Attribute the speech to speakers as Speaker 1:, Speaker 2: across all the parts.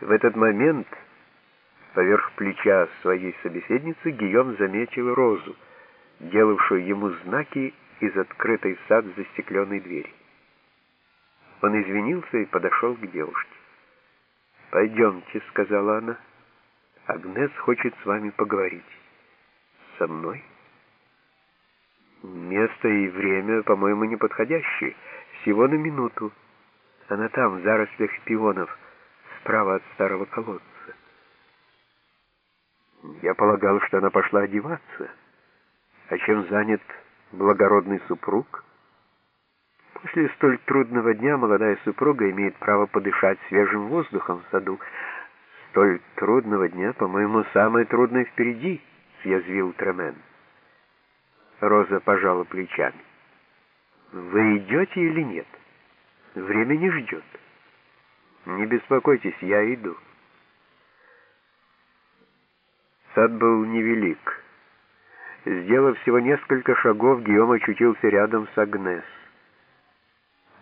Speaker 1: В этот момент поверх плеча своей собеседницы Гийом заметил Розу, делавшую ему знаки из открытой в сад застекленной двери. Он извинился и подошел к девушке. «Пойдемте», — сказала она. «Агнес хочет с вами поговорить». «Со мной?» «Место и время, по-моему, неподходящие. Всего на минуту. Она там, в зарослях пионов, справа от старого колодца». Я полагал, что она пошла одеваться. А чем занят благородный супруг? После столь трудного дня молодая супруга имеет право подышать свежим воздухом в саду. Столь трудного дня, по-моему, самое трудное впереди, съязвил Тремен. Роза пожала плечами. Вы идете или нет? Время не ждет. Не беспокойтесь, я иду. Сад был невелик. Сделав всего несколько шагов, Гиом очутился рядом с Агнес.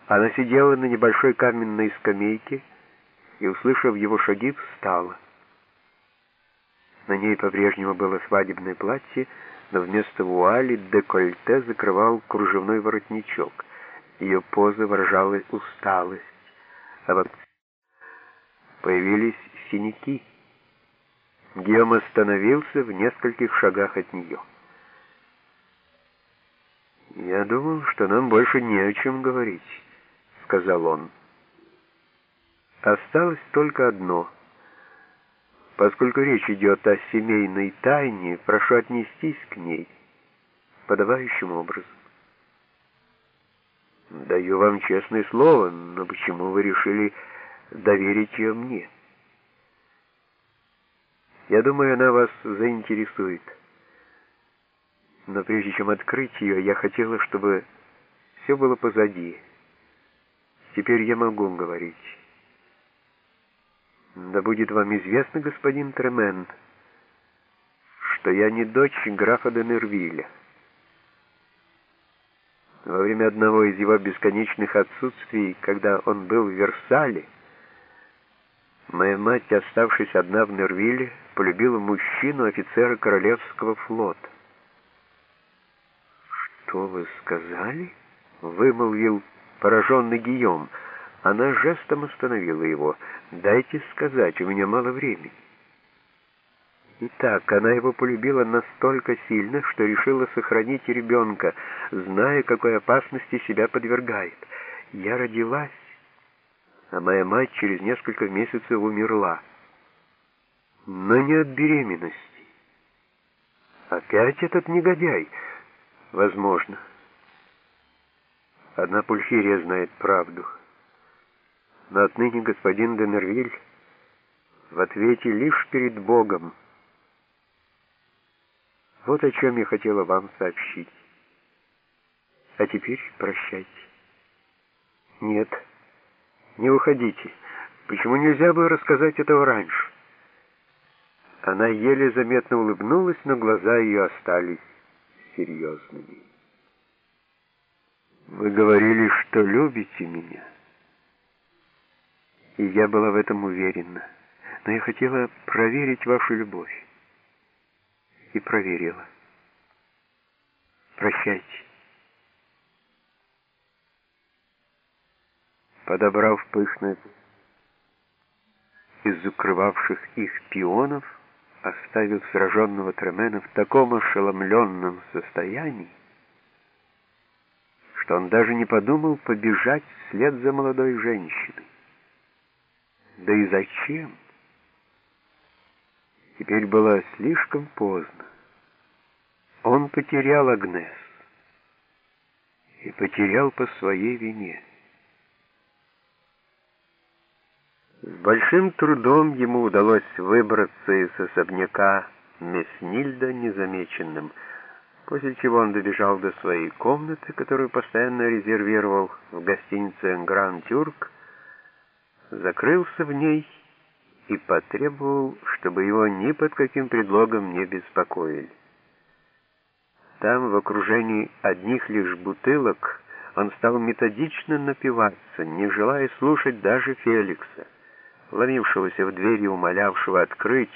Speaker 1: Она сидела на небольшой каменной скамейке и, услышав его шаги, встала. На ней по-прежнему было свадебное платье, но вместо вуали декольте закрывал кружевной воротничок. Ее поза выражала усталость, а вот появились синяки. Геом остановился в нескольких шагах от нее. «Я думал, что нам больше не о чем говорить», — сказал он. «Осталось только одно. Поскольку речь идет о семейной тайне, прошу отнестись к ней подавающим образом». «Даю вам честное слово, но почему вы решили доверить ее мне?» Я думаю, она вас заинтересует. Но прежде чем открыть ее, я хотела, чтобы все было позади. Теперь я могу говорить. Да будет вам известно, господин Тремен, что я не дочь графа де Нервиля. Во время одного из его бесконечных отсутствий, когда он был в Версале, моя мать, оставшись одна в Нервиле, полюбила мужчину, офицера Королевского флота. «Что вы сказали?» — вымолвил пораженный Гийом. Она жестом остановила его. «Дайте сказать, у меня мало времени». Итак, она его полюбила настолько сильно, что решила сохранить ребенка, зная, какой опасности себя подвергает. Я родилась, а моя мать через несколько месяцев умерла но не от беременности. Опять этот негодяй? Возможно. Одна Пульхирия знает правду. Но отныне господин Денервиль в ответе лишь перед Богом. Вот о чем я хотела вам сообщить. А теперь прощайте. Нет, не уходите. Почему нельзя было рассказать этого раньше? Она еле заметно улыбнулась, но глаза ее остались серьезными. «Вы говорили, что любите меня». И я была в этом уверена. Но я хотела проверить вашу любовь. И проверила. Прощайте. Подобрав пышное из укрывавших их пионов, оставил сраженного Тремена в таком ошеломленном состоянии, что он даже не подумал побежать вслед за молодой женщиной. Да и зачем? Теперь было слишком поздно. Он потерял Агнес и потерял по своей вине. С большим трудом ему удалось выбраться из особняка Меснильда незамеченным, после чего он добежал до своей комнаты, которую постоянно резервировал в гостинице «Гран Тюрк», закрылся в ней и потребовал, чтобы его ни под каким предлогом не беспокоили. Там, в окружении одних лишь бутылок, он стал методично напиваться, не желая слушать даже Феликса. Ломившегося в дверь и умолявшего открыть,